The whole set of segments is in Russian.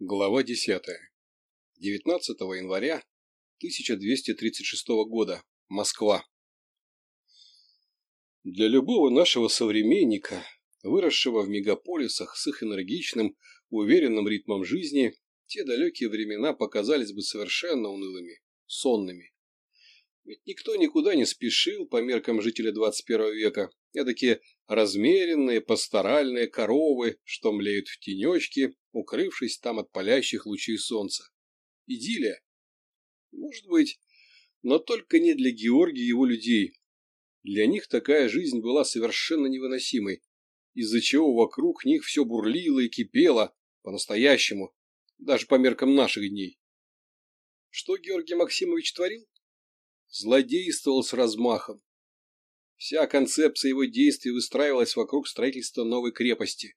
Глава 10. 19 января 1236 года. Москва. Для любого нашего современника, выросшего в мегаполисах с их энергичным, уверенным ритмом жизни, те далекие времена показались бы совершенно унылыми, сонными. Ведь никто никуда не спешил по меркам жителя 21 века. Эдакие размеренные пасторальные коровы, что млеют в тенечке укрывшись там от палящих лучей солнца. Идиллия? Может быть, но только не для Георгия и его людей. Для них такая жизнь была совершенно невыносимой, из-за чего вокруг них все бурлило и кипело, по-настоящему, даже по меркам наших дней. Что Георгий Максимович творил? Злодействовал с размахом. Вся концепция его действий выстраивалась вокруг строительства новой крепости,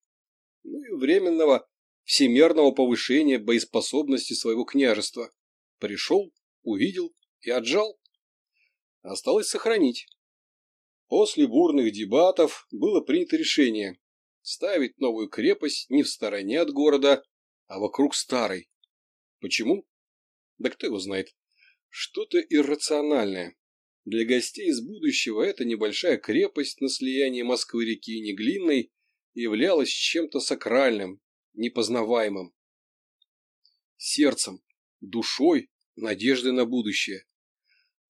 ну и временного всемерного повышения боеспособности своего княжества. Пришел, увидел и отжал. Осталось сохранить. После бурных дебатов было принято решение ставить новую крепость не в стороне от города, а вокруг старой. Почему? Да кто его знает. Что-то иррациональное. Для гостей из будущего эта небольшая крепость на слиянии Москвы-реки Неглинной являлась чем-то сакральным, непознаваемым. Сердцем, душой, надеждой на будущее.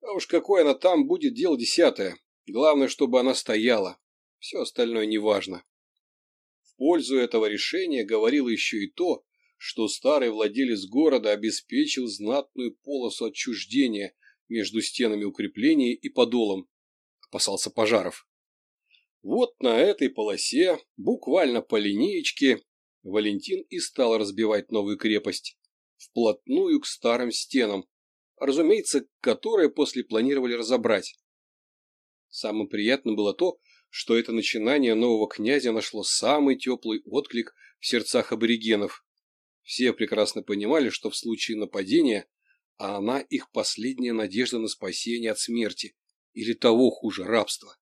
А уж какое она там будет, дело десятое. Главное, чтобы она стояла. Все остальное неважно. В пользу этого решения говорило еще и то, что старый владелец города обеспечил знатную полосу отчуждения между стенами укрепления и подолом. Опасался пожаров. Вот на этой полосе, буквально по линеечке, Валентин и стал разбивать новую крепость, вплотную к старым стенам, разумеется, которые после планировали разобрать. Самым приятным было то, что это начинание нового князя нашло самый теплый отклик в сердцах аборигенов. Все прекрасно понимали, что в случае нападения, а она их последняя надежда на спасение от смерти, или того хуже, рабства.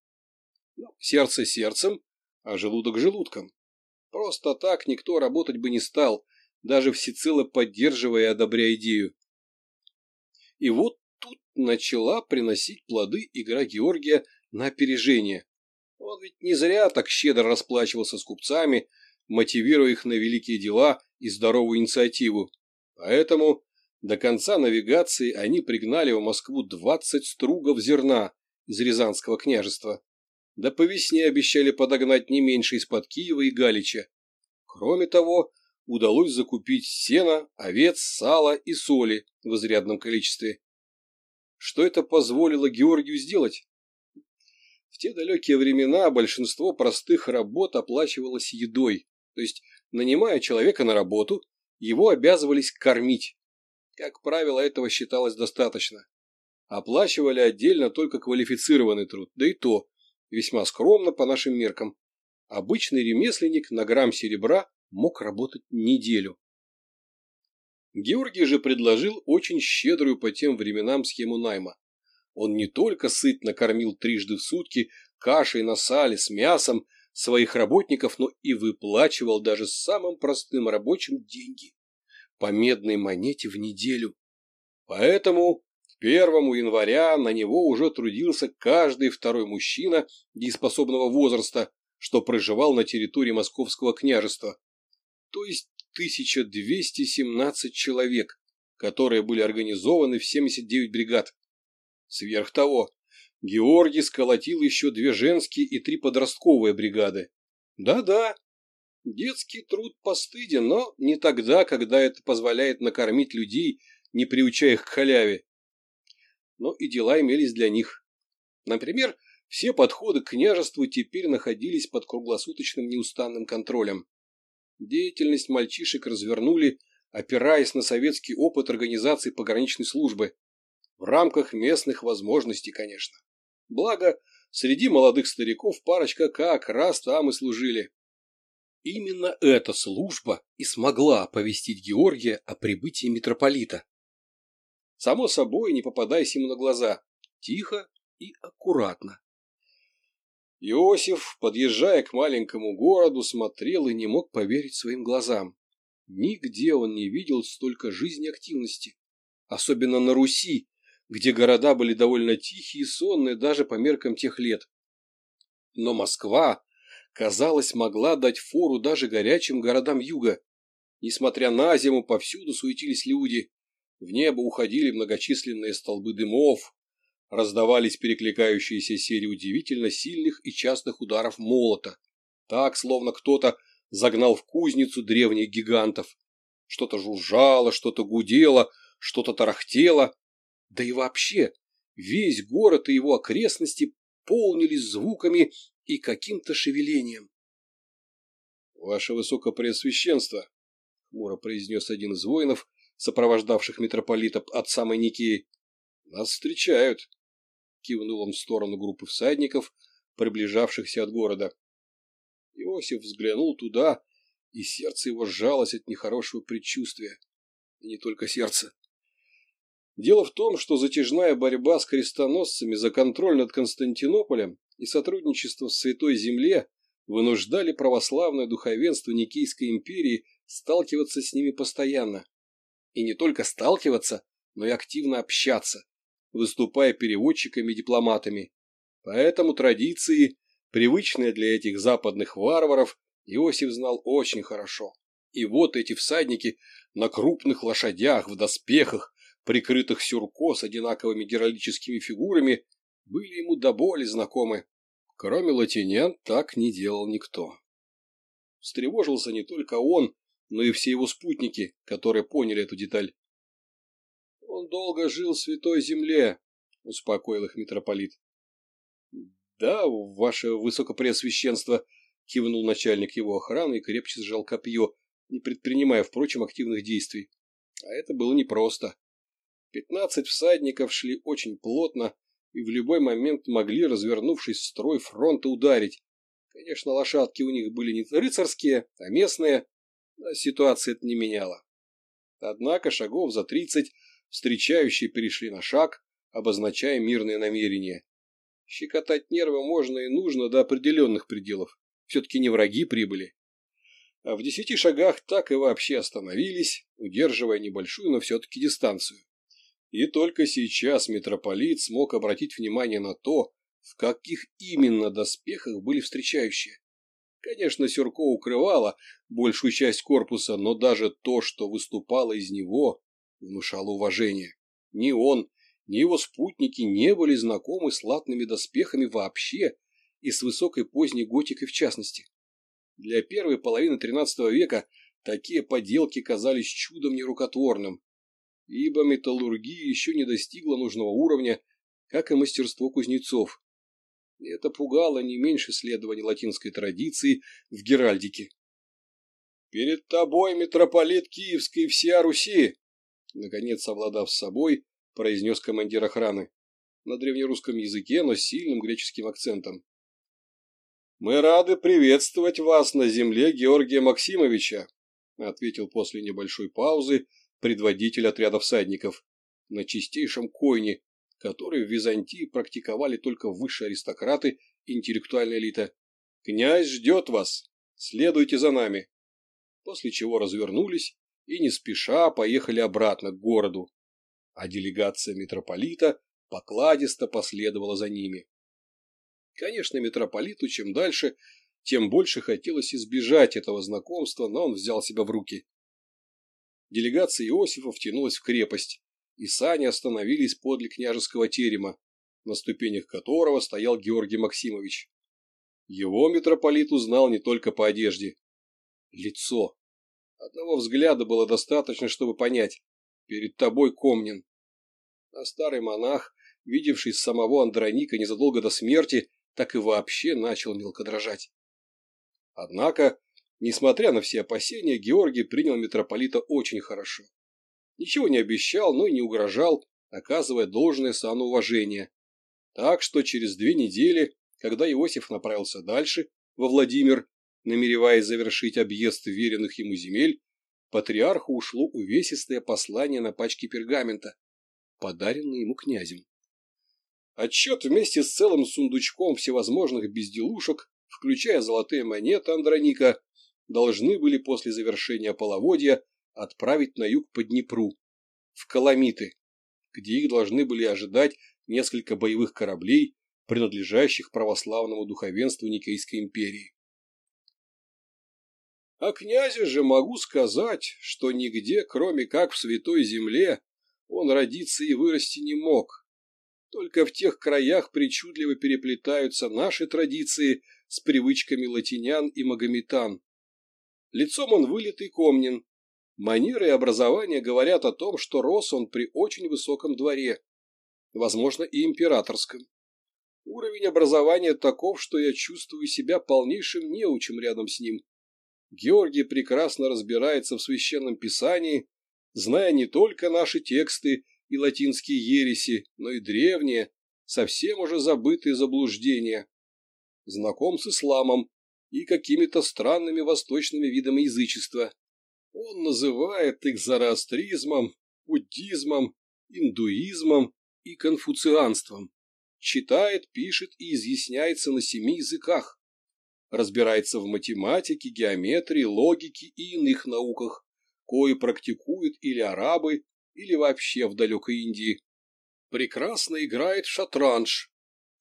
Ну, сердце сердцем, а желудок желудком. Просто так никто работать бы не стал, даже всецело поддерживая и одобряя идею. И вот тут начала приносить плоды игра Георгия на опережение. Он ведь не зря так щедро расплачивался с купцами, мотивируя их на великие дела и здоровую инициативу. Поэтому до конца навигации они пригнали в Москву 20 стругов зерна из Рязанского княжества до повесне обещали подогнать не меньше из-под Киева и Галича. Кроме того, удалось закупить сена, овец, сала и соли в изрядном количестве. Что это позволило Георгию сделать? В те далекие времена большинство простых работ оплачивалось едой, то есть, нанимая человека на работу, его обязывались кормить. Как правило, этого считалось достаточно. Оплачивали отдельно только квалифицированный труд, да и то весьма скромно по нашим меркам. Обычный ремесленник на грамм серебра мог работать неделю. Георгий же предложил очень щедрую по тем временам схему найма. Он не только сытно кормил трижды в сутки кашей на сале с мясом своих работников, но и выплачивал даже самым простым рабочим деньги по медной монете в неделю. Поэтому первому января на него уже трудился каждый второй мужчина дееспособного возраста, что проживал на территории Московского княжества, то есть 1217 человек, которые были организованы в 79 бригад. Сверх того, Георгий сколотил еще две женские и три подростковые бригады. Да-да, детский труд постыден, но не тогда, когда это позволяет накормить людей, не приучая их к халяве но и дела имелись для них. Например, все подходы к княжеству теперь находились под круглосуточным неустанным контролем. Деятельность мальчишек развернули, опираясь на советский опыт организации пограничной службы. В рамках местных возможностей, конечно. Благо, среди молодых стариков парочка как раз там и служили. Именно эта служба и смогла оповестить Георгия о прибытии митрополита само собой, не попадаясь ему на глаза, тихо и аккуратно. Иосиф, подъезжая к маленькому городу, смотрел и не мог поверить своим глазам. Нигде он не видел столько жизни и активности, особенно на Руси, где города были довольно тихие и сонные даже по меркам тех лет. Но Москва, казалось, могла дать фору даже горячим городам юга. Несмотря на зиму, повсюду суетились люди, в небо уходили многочисленные столбы дымов, раздавались перекликающиеся серии удивительно сильных и частных ударов молота, так, словно кто-то загнал в кузницу древних гигантов. Что-то жужжало, что-то гудело, что-то тарахтело. Да и вообще, весь город и его окрестности полнились звуками и каким-то шевелением. — Ваше Высокопреосвященство, — хмуро произнес один из воинов, сопровождавших митрополита от самой Никии. «Нас встречают!» — кивнул он в сторону группы всадников, приближавшихся от города. Иосиф взглянул туда, и сердце его сжалось от нехорошего предчувствия. И не только сердце. Дело в том, что затяжная борьба с крестоносцами за контроль над Константинополем и сотрудничество в Святой Земле вынуждали православное духовенство Никийской империи сталкиваться с ними постоянно и не только сталкиваться, но и активно общаться, выступая переводчиками-дипломатами. Поэтому традиции, привычные для этих западных варваров, Иосиф знал очень хорошо. И вот эти всадники на крупных лошадях, в доспехах, прикрытых сюрко с одинаковыми геральдическими фигурами, были ему до боли знакомы. Кроме латинян так не делал никто. Встревожился не только он, но ну и все его спутники, которые поняли эту деталь. «Он долго жил в святой земле», — успокоил их митрополит. «Да, ваше высокопреосвященство», — кивнул начальник его охраны и крепче сжал копье, не предпринимая, впрочем, активных действий. А это было непросто. Пятнадцать всадников шли очень плотно и в любой момент могли, развернувшись в строй фронта, ударить. Конечно, лошадки у них были не рыцарские, а местные, ситуация это не меняла. Однако шагов за тридцать встречающие перешли на шаг, обозначая мирные намерения. Щекотать нервы можно и нужно до определенных пределов. Все-таки не враги прибыли. А в десяти шагах так и вообще остановились, удерживая небольшую, но все-таки дистанцию. И только сейчас митрополит смог обратить внимание на то, в каких именно доспехах были встречающие. Конечно, Сюрко укрывало большую часть корпуса, но даже то, что выступало из него, внушало уважение. Ни он, ни его спутники не были знакомы с латными доспехами вообще и с высокой поздней готикой в частности. Для первой половины тринадцатого века такие поделки казались чудом нерукотворным, ибо металлургия еще не достигла нужного уровня, как и мастерство кузнецов. Это пугало не меньше следования латинской традиции в Геральдике. «Перед тобой митрополит Киевской и всея Руси!» Наконец, совладав с собой, произнес командир охраны на древнерусском языке, но с сильным греческим акцентом. «Мы рады приветствовать вас на земле Георгия Максимовича», ответил после небольшой паузы предводитель отряда всадников на чистейшем койне, которую в Византии практиковали только высшие аристократы и интеллектуальная элита. «Князь ждет вас! Следуйте за нами!» После чего развернулись и не спеша поехали обратно к городу, а делегация митрополита покладисто последовала за ними. Конечно, митрополиту чем дальше, тем больше хотелось избежать этого знакомства, но он взял себя в руки. Делегация Иосифа втянулась в крепость, и сани остановились подле княжеского терема, на ступенях которого стоял Георгий Максимович. Его митрополит узнал не только по одежде. Лицо. Одного взгляда было достаточно, чтобы понять. Перед тобой Комнин. А старый монах, видевший самого Андроника незадолго до смерти, так и вообще начал мелко дрожать. Однако, несмотря на все опасения, Георгий принял митрополита очень хорошо ничего не обещал, но и не угрожал, оказывая должное самоуважение. Так что через две недели, когда Иосиф направился дальше, во Владимир, намереваясь завершить объезд веренных ему земель, патриарху ушло увесистое послание на пачке пергамента, подаренное ему князем. Отчет вместе с целым сундучком всевозможных безделушек, включая золотые монеты Андроника, должны были после завершения половодья отправить на юг по Днепру, в Коломиты, где их должны были ожидать несколько боевых кораблей, принадлежащих православному духовенству Никейской империи. А князе же могу сказать, что нигде, кроме как в Святой Земле, он родиться и вырасти не мог. Только в тех краях причудливо переплетаются наши традиции с привычками латинян и магометан. Лицом он вылитый комнин, Манеры и образование говорят о том, что рос он при очень высоком дворе, возможно, и императорском. Уровень образования таков, что я чувствую себя полнейшим неучим рядом с ним. Георгий прекрасно разбирается в священном писании, зная не только наши тексты и латинские ереси, но и древние, совсем уже забытые заблуждения. Знаком с исламом и какими-то странными восточными видами язычества, он называет их зороастризмом, буддизмом, индуизмом и конфуцианством. Читает, пишет и изъясняется на семи языках. Разбирается в математике, геометрии, логике и иных науках, кои практикуют или арабы, или вообще в далекой Индии. Прекрасно играет шатранж.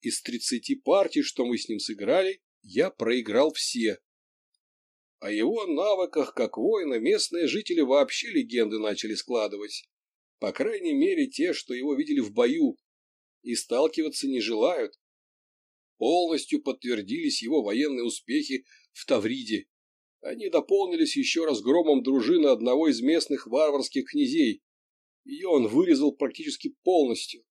Из тридцати партий, что мы с ним сыграли, я проиграл все, о его навыках как воина местные жители вообще легенды начали складывать. По крайней мере, те, что его видели в бою, и сталкиваться не желают. Полностью подтвердились его военные успехи в Тавриде. Они дополнились еще разгромом дружины одного из местных варварских князей. Ее он вырезал практически полностью.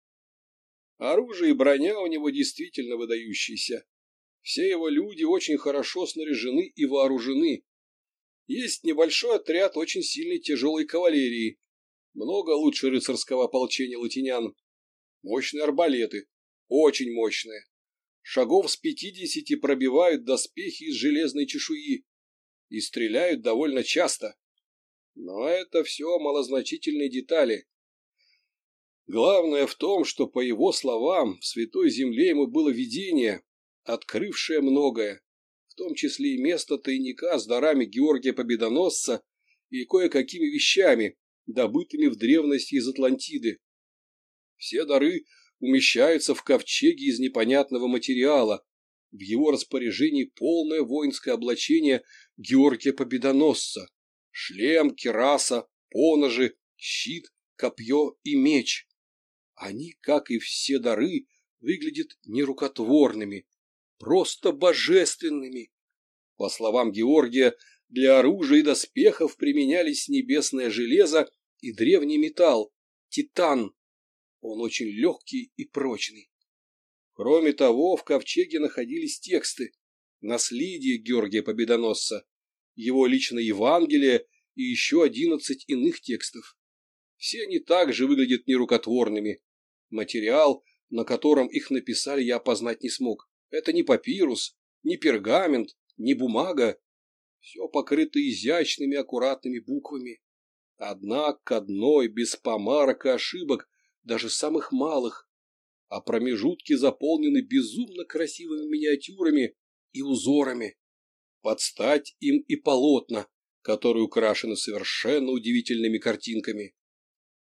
Оружие и броня у него действительно выдающиеся. Все его люди очень хорошо снаряжены и вооружены. Есть небольшой отряд очень сильной тяжелой кавалерии. Много лучше рыцарского ополчения латинян. Мощные арбалеты. Очень мощные. Шагов с пятидесяти пробивают доспехи из железной чешуи. И стреляют довольно часто. Но это все малозначительные детали. Главное в том, что, по его словам, в Святой Земле ему было видение, открывшая многое, в том числе и место тайника с дарами Георгия Победоносца и кое-какими вещами, добытыми в древности из Атлантиды. Все дары умещаются в ковчеге из непонятного материала, в его распоряжении полное воинское облачение Георгия Победоносца, шлем, кераса, поножи, щит, копье и меч. Они, как и все дары, выглядят нерукотворными, просто божественными. По словам Георгия, для оружия и доспехов применялись небесное железо и древний металл – титан. Он очень легкий и прочный. Кроме того, в ковчеге находились тексты, наследие Георгия Победоносца, его личное Евангелие и еще одиннадцать иных текстов. Все они также выглядят нерукотворными. Материал, на котором их написали, я опознать не смог. Это не папирус, не пергамент, не бумага. Все покрыто изящными аккуратными буквами. Одна к одной, без помарок и ошибок, даже самых малых. А промежутки заполнены безумно красивыми миниатюрами и узорами. Под стать им и полотна, которые украшены совершенно удивительными картинками.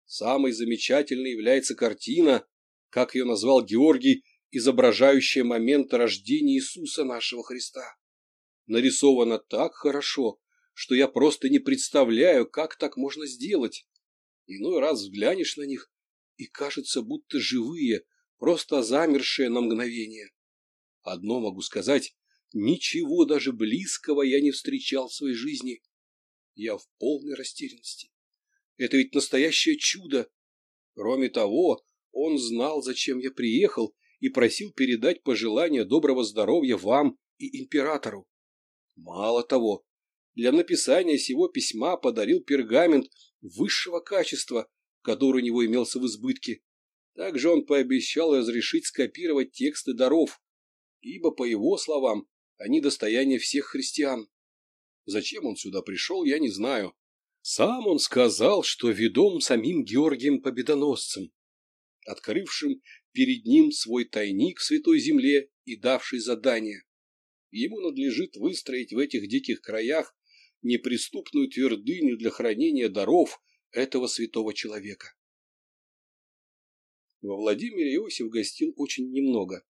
Самой замечательной является картина, как ее назвал Георгий, изображающая момент рождения Иисуса нашего Христа. Нарисовано так хорошо, что я просто не представляю, как так можно сделать. Иной раз взглянешь на них, и кажется, будто живые, просто замершие на мгновение. Одно могу сказать, ничего даже близкого я не встречал в своей жизни. Я в полной растерянности. Это ведь настоящее чудо. Кроме того, он знал, зачем я приехал, и просил передать пожелания доброго здоровья вам и императору. Мало того, для написания сего письма подарил пергамент высшего качества, который у него имелся в избытке. Также он пообещал разрешить скопировать тексты даров, ибо, по его словам, они достояние всех христиан. Зачем он сюда пришел, я не знаю. Сам он сказал, что ведом самим Георгием Победоносцем, открывшим перед ним свой тайник в святой земле и давший задание. Ему надлежит выстроить в этих диких краях неприступную твердыню для хранения даров этого святого человека. Во Владимире Иосиф гостил очень немного,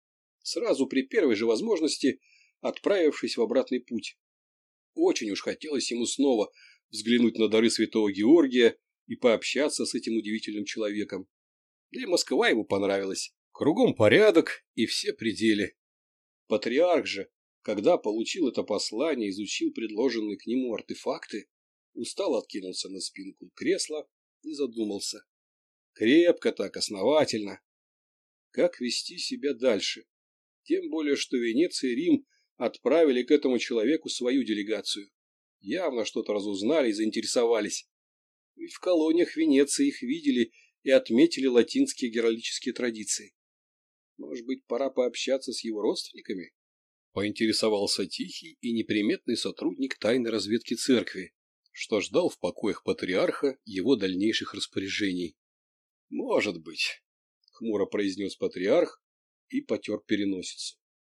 сразу при первой же возможности отправившись в обратный путь. Очень уж хотелось ему снова взглянуть на дары святого Георгия и пообщаться с этим удивительным человеком или Москва ему понравилась. Кругом порядок и все пределы. Патриарх же, когда получил это послание, изучил предложенные к нему артефакты, устал откинулся на спинку кресла и задумался. Крепко так, основательно. Как вести себя дальше? Тем более, что Венеция и Рим отправили к этому человеку свою делегацию. Явно что-то разузнали и заинтересовались. Ведь в колониях Венеции их видели – и отметили латинские геральдические традиции. Может быть, пора пообщаться с его родственниками? Поинтересовался тихий и неприметный сотрудник тайной разведки церкви, что ждал в покоях патриарха его дальнейших распоряжений. «Может быть», — хмуро произнес патриарх и потер переносицу.